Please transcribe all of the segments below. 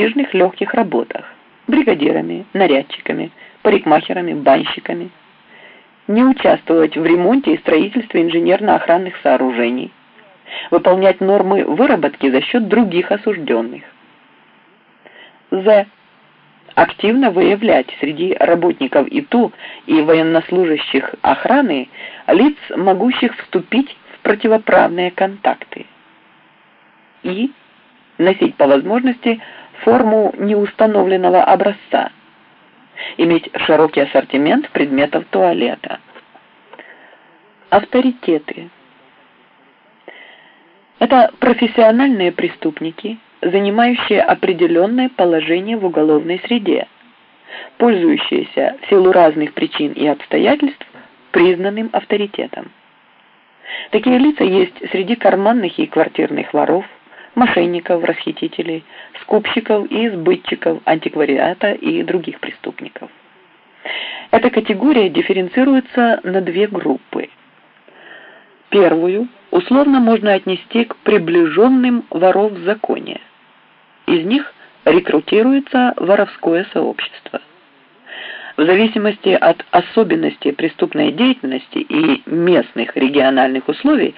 престижных легких работах, бригадирами, нарядчиками, парикмахерами, банщиками. Не участвовать в ремонте и строительстве инженерно-охранных сооружений. Выполнять нормы выработки за счет других осужденных. З. Активно выявлять среди работников ИТУ и военнослужащих охраны лиц, могущих вступить в противоправные контакты. И носить по возможности форму неустановленного образца, иметь широкий ассортимент предметов туалета. Авторитеты. Это профессиональные преступники, занимающие определенное положение в уголовной среде, пользующиеся в силу разных причин и обстоятельств признанным авторитетом. Такие лица есть среди карманных и квартирных воров, мошенников, расхитителей, скупщиков и сбытчиков антиквариата и других преступников. Эта категория дифференцируется на две группы. Первую условно можно отнести к приближенным воров в законе. Из них рекрутируется воровское сообщество. В зависимости от особенностей преступной деятельности и местных региональных условий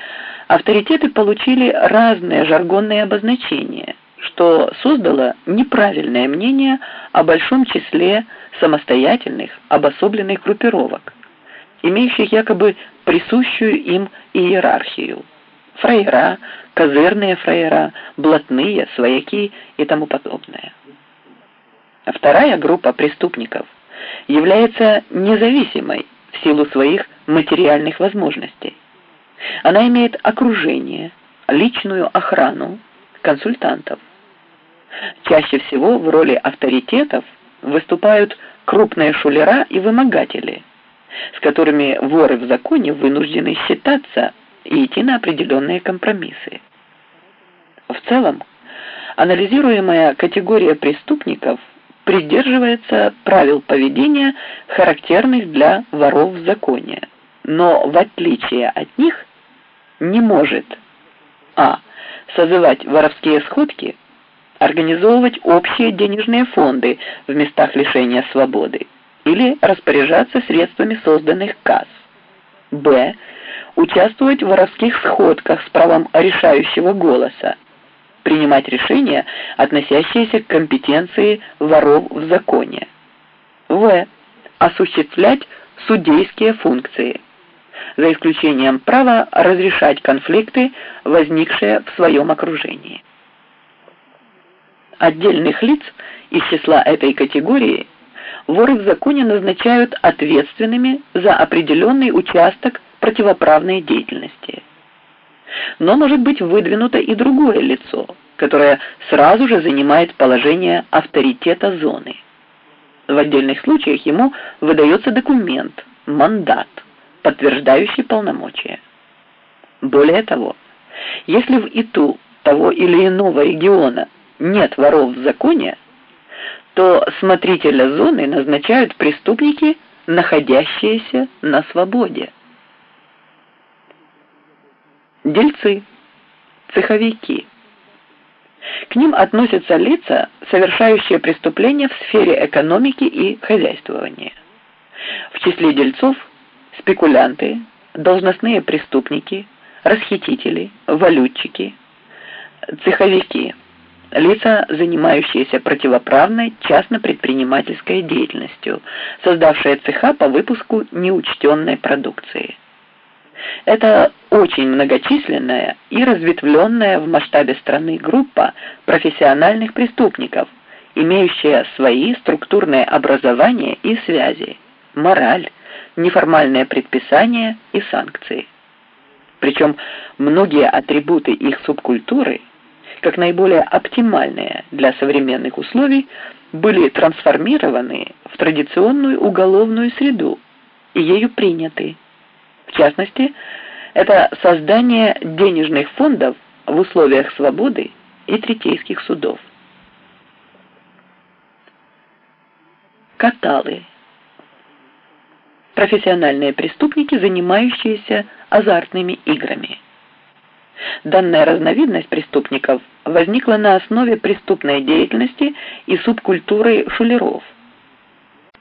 авторитеты получили разные жаргонные обозначения, что создало неправильное мнение о большом числе самостоятельных обособленных группировок, имеющих якобы присущую им иерархию. Фраера, козырные фраера, блатные, свояки и тому подобное. Вторая группа преступников – является независимой в силу своих материальных возможностей. Она имеет окружение, личную охрану, консультантов. Чаще всего в роли авторитетов выступают крупные шулера и вымогатели, с которыми воры в законе вынуждены считаться и идти на определенные компромиссы. В целом, анализируемая категория преступников – придерживается правил поведения, характерных для воров в законе, но в отличие от них не может а. созывать воровские сходки, организовывать общие денежные фонды в местах лишения свободы или распоряжаться средствами созданных касс, б. участвовать в воровских сходках с правом решающего голоса, принимать решения, относящиеся к компетенции воров в законе. В. Осуществлять судейские функции, за исключением права разрешать конфликты, возникшие в своем окружении. Отдельных лиц из числа этой категории воры в законе назначают ответственными за определенный участок противоправной деятельности но может быть выдвинуто и другое лицо, которое сразу же занимает положение авторитета зоны. В отдельных случаях ему выдается документ, мандат, подтверждающий полномочия. Более того, если в ИТУ того или иного региона нет воров в законе, то смотрителя зоны назначают преступники, находящиеся на свободе. Дельцы, цеховики. К ним относятся лица, совершающие преступления в сфере экономики и хозяйствования. В числе дельцов спекулянты, должностные преступники, расхитители, валютчики, цеховики, лица, занимающиеся противоправной частно-предпринимательской деятельностью, создавшие цеха по выпуску неучтенной продукции. Это очень многочисленная и разветвленная в масштабе страны группа профессиональных преступников, имеющая свои структурные образования и связи, мораль, неформальные предписания и санкции. Причем многие атрибуты их субкультуры, как наиболее оптимальные для современных условий, были трансформированы в традиционную уголовную среду и ею приняты. В частности, это создание денежных фондов в условиях свободы и третейских судов. Каталы. Профессиональные преступники, занимающиеся азартными играми. Данная разновидность преступников возникла на основе преступной деятельности и субкультуры шулеров –